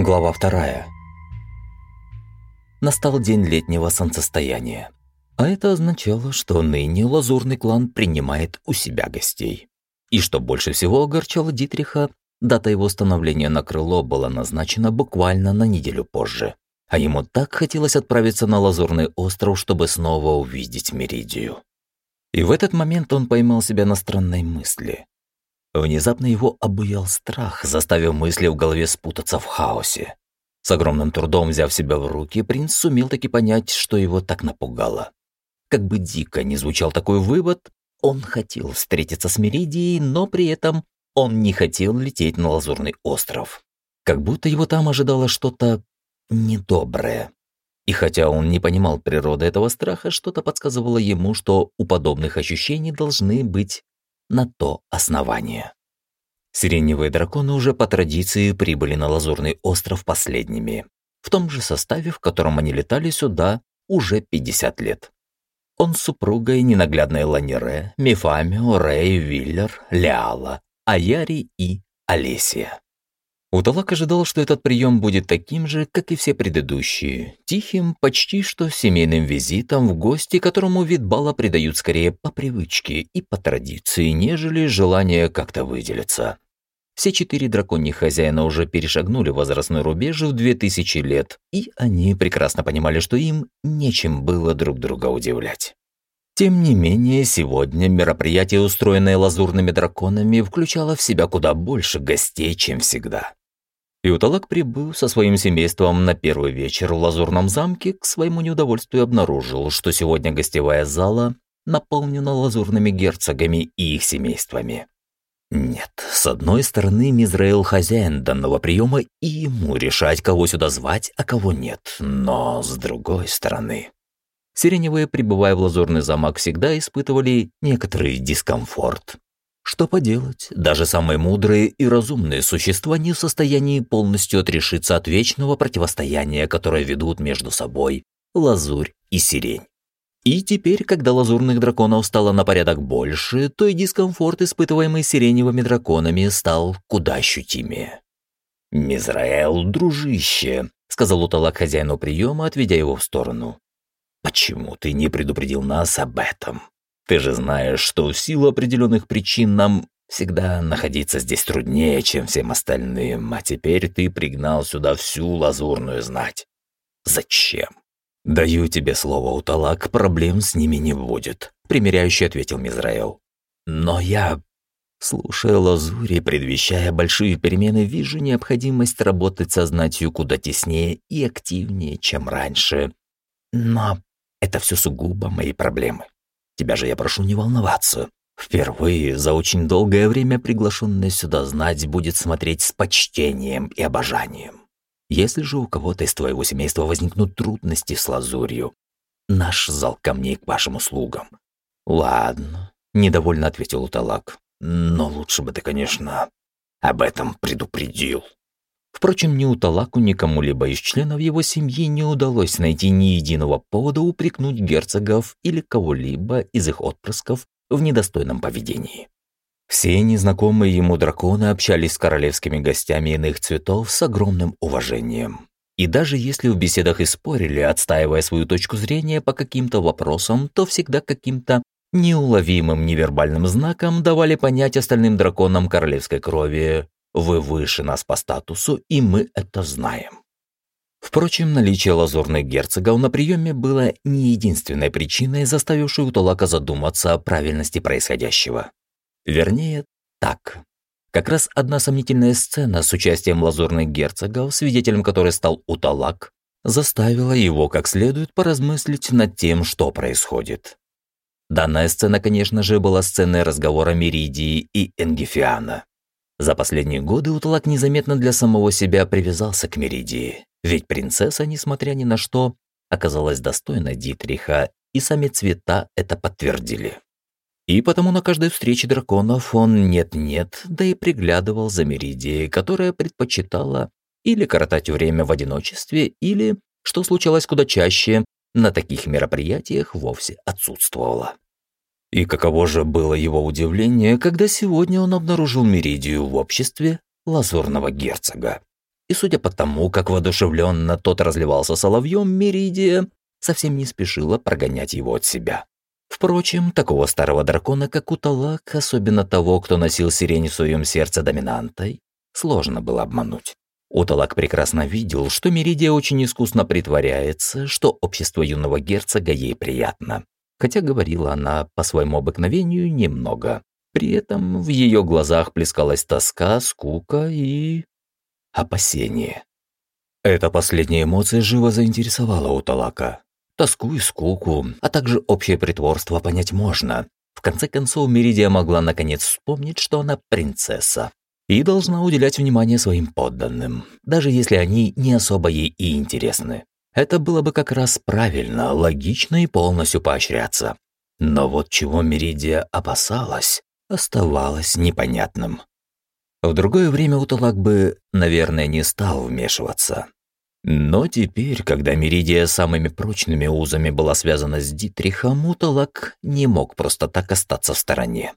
Глава вторая. Настал день летнего солнцестояния. А это означало, что ныне лазурный клан принимает у себя гостей. И что больше всего огорчало Дитриха, дата его становления на крыло была назначена буквально на неделю позже. А ему так хотелось отправиться на Лазурный остров, чтобы снова увидеть Меридию. И в этот момент он поймал себя на странной мысли. Внезапно его обуял страх, заставив мысли в голове спутаться в хаосе. С огромным трудом взяв себя в руки, принц сумел таки понять, что его так напугало. Как бы дико ни звучал такой вывод, он хотел встретиться с Меридией, но при этом он не хотел лететь на Лазурный остров. Как будто его там ожидало что-то недоброе. И хотя он не понимал природы этого страха, что-то подсказывало ему, что у подобных ощущений должны быть на то основание. Сиреневые драконы уже по традиции прибыли на Лазурный остров последними, в том же составе, в котором они летали сюда уже 50 лет. Он с супругой ненаглядной Ланере, Мефамио, Рэй, Виллер, Леала, Аяри и Олесия. Уталак ожидал, что этот прием будет таким же, как и все предыдущие, тихим, почти что семейным визитом в гости, которому вид бала придают скорее по привычке и по традиции, нежели желание как-то выделиться. Все четыре драконьих хозяина уже перешагнули возрастной рубеж в две тысячи лет, и они прекрасно понимали, что им нечем было друг друга удивлять. Тем не менее, сегодня мероприятие, устроенное лазурными драконами, включало в себя куда больше гостей, чем всегда. Иуталак прибыл со своим семейством на первый вечер в Лазурном замке, к своему неудовольствию обнаружил, что сегодня гостевая зала наполнена лазурными герцогами и их семействами. Нет, с одной стороны, Мизраэл хозяин данного приема, и ему решать, кого сюда звать, а кого нет. Но с другой стороны... Сиреневые, прибывая в Лазурный замок, всегда испытывали некоторый дискомфорт. Что поделать, даже самые мудрые и разумные существа не в состоянии полностью отрешиться от вечного противостояния, которое ведут между собой лазурь и сирень. И теперь, когда лазурных драконов стало на порядок больше, то и дискомфорт, испытываемый сиреневыми драконами, стал куда ощутимее. «Мизраэл, дружище», — сказал Уталак хозяину приема, отведя его в сторону. «Почему ты не предупредил нас об этом?» Ты же знаешь, что в силу определенных причин нам всегда находиться здесь труднее, чем всем остальным, а теперь ты пригнал сюда всю лазурную знать. Зачем? Даю тебе слово, Уталак, проблем с ними не будет, примиряющий ответил Мизраэл. Но я, слушая лазури, предвещая большие перемены, вижу необходимость работать со знатью куда теснее и активнее, чем раньше. Но это все сугубо мои проблемы. Тебя же я прошу не волноваться. Впервые за очень долгое время приглашенная сюда знать будет смотреть с почтением и обожанием. Если же у кого-то из твоего семейства возникнут трудности с лазурью, наш зал камней к вашим услугам. Ладно, недовольно ответил Уталак. Но лучше бы ты, конечно, об этом предупредил. Впрочем, ни Уталаку, ни кому-либо из членов его семьи не удалось найти ни единого повода упрекнуть герцогов или кого-либо из их отпрысков в недостойном поведении. Все незнакомые ему драконы общались с королевскими гостями иных цветов с огромным уважением. И даже если в беседах и спорили, отстаивая свою точку зрения по каким-то вопросам, то всегда каким-то неуловимым невербальным знаком давали понять остальным драконам королевской крови, вы выше нас по статусу, и мы это знаем. Впрочем, наличие лазурных герцогов на приеме было не единственной причиной, заставившей Уталака задуматься о правильности происходящего. Вернее, так. Как раз одна сомнительная сцена с участием лазурных герцогов, свидетелем которой стал Уталак, заставила его как следует поразмыслить над тем, что происходит. Данная сцена, конечно же, была сценой разговора Меридии и Энгифиана. За последние годы Уталак незаметно для самого себя привязался к Меридии, ведь принцесса, несмотря ни на что, оказалась достойна Дитриха, и сами цвета это подтвердили. И потому на каждой встрече драконов он нет-нет, да и приглядывал за Меридией, которая предпочитала или коротать время в одиночестве, или, что случалось куда чаще, на таких мероприятиях вовсе отсутствовала. И каково же было его удивление, когда сегодня он обнаружил Меридию в обществе лазурного герцога. и судя по тому, как воодушевленно тот разливался соловьем, Меридия совсем не спешила прогонять его от себя. Впрочем, такого старого дракона, как Уталак, особенно того, кто носил сирень в своем сердце доминантой, сложно было обмануть. Уталак прекрасно видел, что Меридия очень искусно притворяется, что общество юного герцога ей приятно. Хотя говорила она по своему обыкновению немного. При этом в ее глазах плескалась тоска, скука и... опасение. Эта последняя эмоция живо заинтересовала Уталака. Тоску и скуку, а также общее притворство понять можно. В конце концов, Меридия могла наконец вспомнить, что она принцесса и должна уделять внимание своим подданным, даже если они не особо ей и интересны. Это было бы как раз правильно, логично и полностью поощряться. Но вот чего Меридия опасалась, оставалось непонятным. В другое время Уталак бы, наверное, не стал вмешиваться. Но теперь, когда Меридия самыми прочными узами была связана с Дитрихом, Уталак не мог просто так остаться в стороне.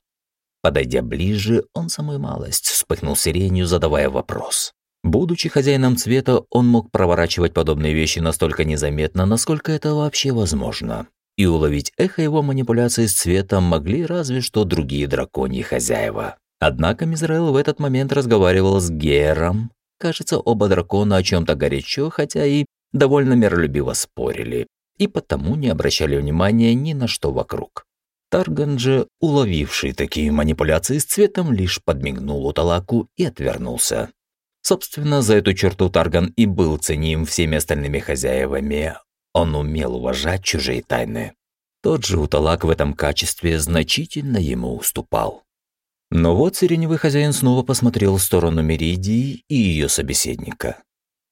Подойдя ближе, он самую малость вспыхнул сиренью, задавая вопрос. Будучи хозяином цвета, он мог проворачивать подобные вещи настолько незаметно, насколько это вообще возможно. И уловить эхо его манипуляций с цветом могли разве что другие драконьи хозяева. Однако Мизраэл в этот момент разговаривал с Гером, Кажется, оба дракона о чем-то горячо, хотя и довольно миролюбиво спорили, и потому не обращали внимания ни на что вокруг. Тарган же, уловивший такие манипуляции с цветом, лишь подмигнул Уталаку и отвернулся. Собственно, за эту черту Тарган и был ценим всеми остальными хозяевами. Он умел уважать чужие тайны. Тот же Уталак в этом качестве значительно ему уступал. Но вот сиреневый хозяин снова посмотрел в сторону Меридии и ее собеседника.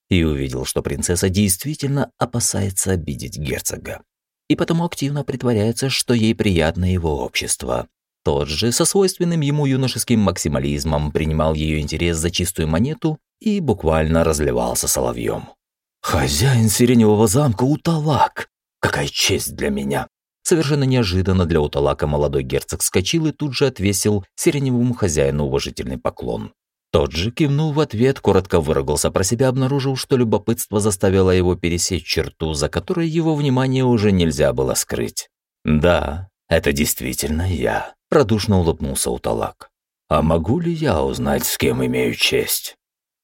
И увидел, что принцесса действительно опасается обидеть герцога. И потому активно притворяется, что ей приятно его общество. Тот же, со свойственным ему юношеским максимализмом, принимал ее интерес за чистую монету и буквально разливался соловьем. «Хозяин сиреневого замка Уталак! Какая честь для меня! Совершенно неожиданно для Уталака молодой герцог вскочил и тут же отвесил сиреневому хозяину уважительный поклон. Тот же кивнул в ответ, коротко выругался про себя, обнаружил, что любопытство заставило его пересечь черту, за которой его внимание уже нельзя было скрыть. «Да, это действительно я», – продушно улыбнулся Уталак. «А могу ли я узнать, с кем имею честь?»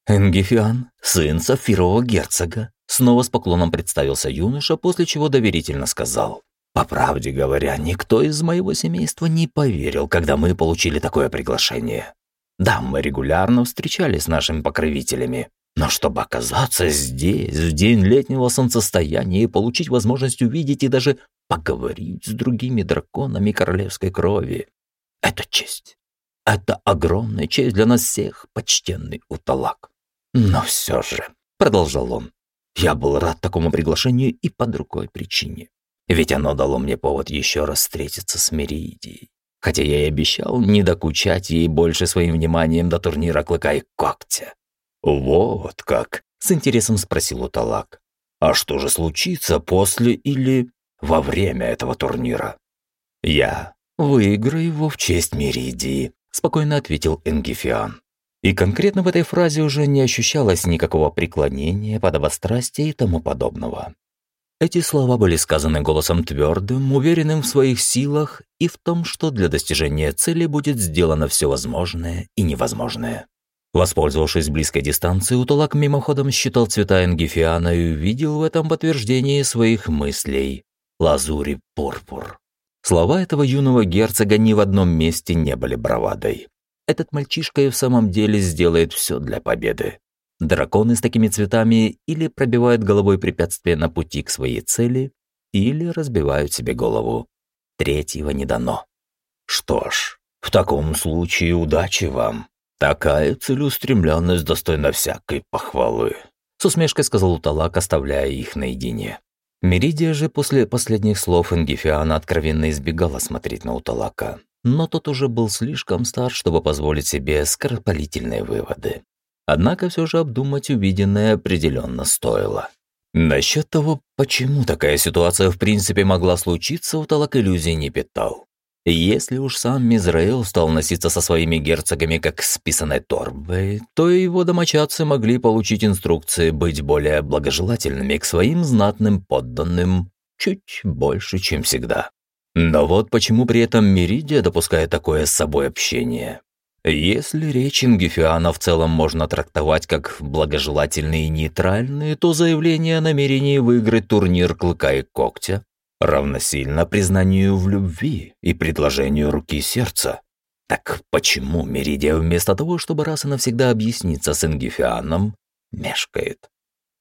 «Энгифиан, сын Сафирового герцога», – снова с поклоном представился юноша, после чего доверительно сказал. По правде говоря, никто из моего семейства не поверил, когда мы получили такое приглашение. Да, мы регулярно встречались с нашими покровителями, но чтобы оказаться здесь, в день летнего солнцестояния и получить возможность увидеть и даже поговорить с другими драконами королевской крови, это честь. Это огромная честь для нас всех, почтенный Уталак. Но все же, продолжал он, я был рад такому приглашению и по другой причине. Ведь оно дало мне повод еще раз встретиться с Меридией. Хотя я и обещал не докучать ей больше своим вниманием до турнира Клыка и Когтя. «Вот как?» — с интересом спросил Уталак. «А что же случится после или во время этого турнира?» «Я выиграю его в честь Меридии», — спокойно ответил Энгифиан. И конкретно в этой фразе уже не ощущалось никакого преклонения, подобострастия и тому подобного. Эти слова были сказаны голосом твердым, уверенным в своих силах и в том, что для достижения цели будет сделано все возможное и невозможное. Воспользовавшись близкой дистанцией, Уталак мимоходом считал цвета Энгифиана и увидел в этом подтверждение своих мыслей. Лазури пурпур. Слова этого юного герцога ни в одном месте не были бравадой. Этот мальчишка и в самом деле сделает все для победы. Драконы с такими цветами или пробивают головой препятствия на пути к своей цели, или разбивают себе голову. Третьего не дано. Что ж, в таком случае удачи вам. Такая целеустремленность достойна всякой похвалы. С усмешкой сказал Уталак, оставляя их наедине. Меридия же после последних слов Ингифиана откровенно избегала смотреть на Уталака. Но тот уже был слишком стар, чтобы позволить себе скоропалительные выводы. Однако все же обдумать увиденное определенно стоило. Насчет того, почему такая ситуация в принципе могла случиться, Уталак иллюзий не питал. Если уж сам Мизраил стал носиться со своими герцогами как с писаной торбой, то его домочадцы могли получить инструкции быть более благожелательными к своим знатным подданным чуть больше, чем всегда. Но вот почему при этом Меридия допускает такое с собой общение. Если речь Ингифиана в целом можно трактовать как благожелательные и нейтральные, то заявление о намерении выиграть турнир Клыка и Когтя равносильно признанию в любви и предложению руки сердца. Так почему Меридия вместо того, чтобы раз и навсегда объясниться с Ингифианом, мешкает?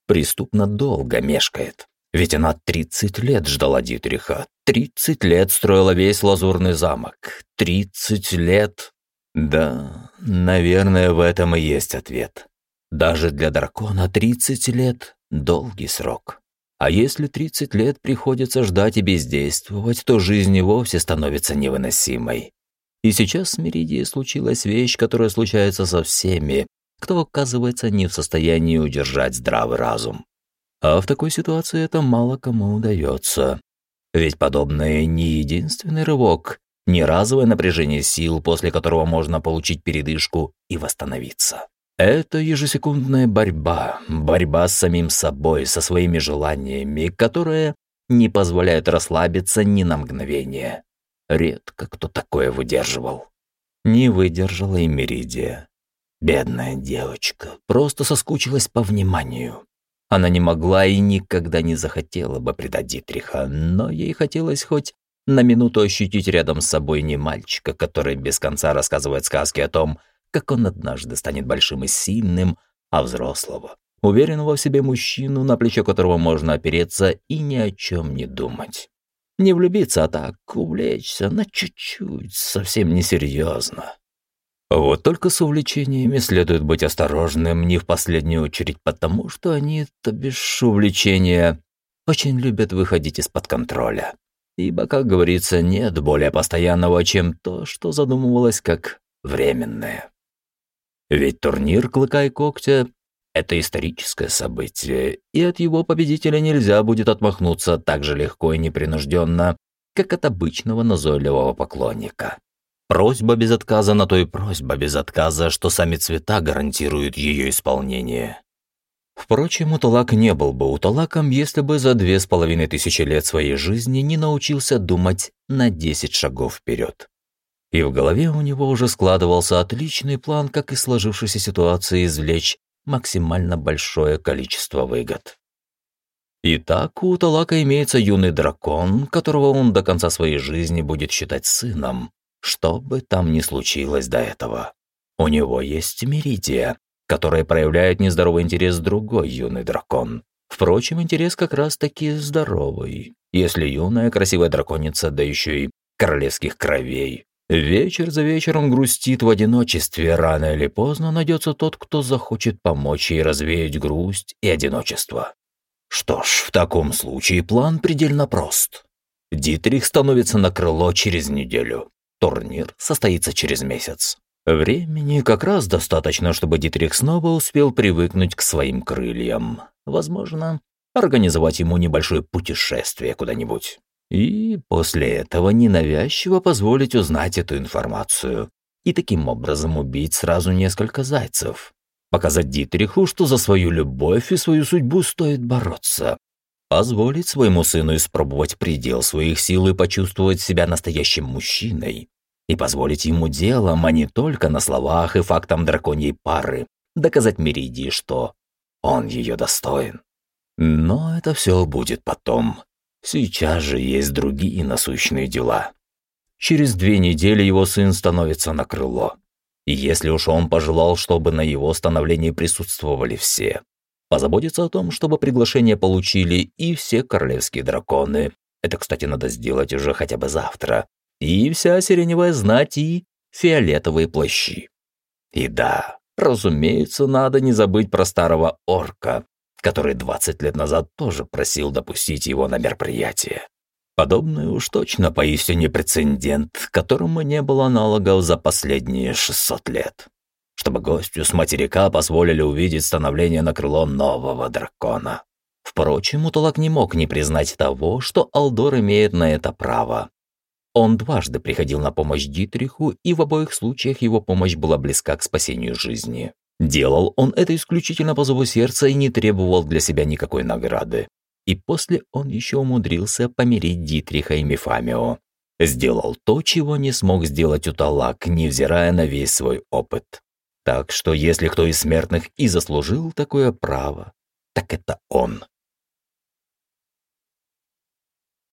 Преступно долго мешкает. Ведь она 30 лет ждала Дитриха, 30 лет строила весь лазурный замок, 30 лет... Да, наверное, в этом и есть ответ. Даже для дракона 30 лет – долгий срок. А если 30 лет приходится ждать и бездействовать, то жизнь и вовсе становится невыносимой. И сейчас с Меридией случилась вещь, которая случается со всеми, кто оказывается не в состоянии удержать здравый разум. А в такой ситуации это мало кому удается. Ведь подобное не единственный рывок, не разовое напряжение сил, после которого можно получить передышку и восстановиться. Это ежесекундная борьба, борьба с самим собой, со своими желаниями, которая не позволяет расслабиться ни на мгновение. Редко кто такое выдерживал. Не выдержала и Меридия. Бедная девочка, просто соскучилась по вниманию. Она не могла и никогда не захотела бы предать Дитриха, но ей хотелось хоть на минуту ощутить рядом с собой не мальчика, который без конца рассказывает сказки о том, как он однажды станет большим и сильным, а взрослого, уверенного в себе мужчину, на плечо которого можно опереться и ни о чем не думать. Не влюбиться, а так увлечься на чуть-чуть, совсем несерьезно. Вот только с увлечениями следует быть осторожным не в последнюю очередь потому, что они, то бишь увлечения, очень любят выходить из-под контроля. Ибо, как говорится, нет более постоянного, чем то, что задумывалось как временное. Ведь турнир «Клыка и когтя» — это историческое событие, и от его победителя нельзя будет отмахнуться так же легко и непринужденно, как от обычного назойливого поклонника. Просьба без отказа на то и просьба без отказа, что сами цвета гарантируют ее исполнение. Впрочем, Уталак не был бы Уталаком, если бы за две с половиной тысячи лет своей жизни не научился думать на десять шагов вперед и в голове у него уже складывался отличный план, как из сложившейся ситуации извлечь максимально большое количество выгод. Итак, у Талака имеется юный дракон, которого он до конца своей жизни будет считать сыном, что бы там ни случилось до этого. У него есть Меридия, которая проявляет нездоровый интерес другой юный дракон. Впрочем, интерес как раз-таки здоровый, если юная красивая драконица, да еще и королевских кровей, Вечер за вечером грустит в одиночестве, рано или поздно найдется тот, кто захочет помочь ей развеять грусть и одиночество. Что ж, в таком случае план предельно прост. Дитрих становится на крыло через неделю. Турнир состоится через месяц. Времени как раз достаточно, чтобы Дитрих снова успел привыкнуть к своим крыльям. Возможно, организовать ему небольшое путешествие куда-нибудь и после этого ненавязчиво позволить узнать эту информацию и таким образом убить сразу несколько зайцев. Показать Дитриху, что за свою любовь и свою судьбу стоит бороться. Позволить своему сыну испробовать предел своих сил и почувствовать себя настоящим мужчиной. И позволить ему делом, а не только на словах и фактам драконьей пары, доказать Меридии, что он ее достоин. Но это все будет потом. Сейчас же есть другие насущные дела. Через две недели его сын становится на крыло. И если уж он пожелал, чтобы на его становлении присутствовали все, позаботиться о том, чтобы приглашение получили и все королевские драконы. Это, кстати, надо сделать уже хотя бы завтра. И вся сиреневая знать, и фиолетовые плащи. И да, разумеется, надо не забыть про старого орка, который 20 лет назад тоже просил допустить его на мероприятие. Подобный уж точно поистине прецедент, которому не было аналогов за последние 600 лет. Чтобы гостю с материка позволили увидеть становление на крыло нового дракона. Впрочем, Уталак не мог не признать того, что Алдор имеет на это право. Он дважды приходил на помощь Дитриху, и в обоих случаях его помощь была близка к спасению жизни. Делал он это исключительно по зову сердца и не требовал для себя никакой награды. И после он еще умудрился помирить Дитриха и Мефамио. Сделал то, чего не смог сделать Уталак, невзирая на весь свой опыт. Так что если кто из смертных и заслужил такое право, так это он.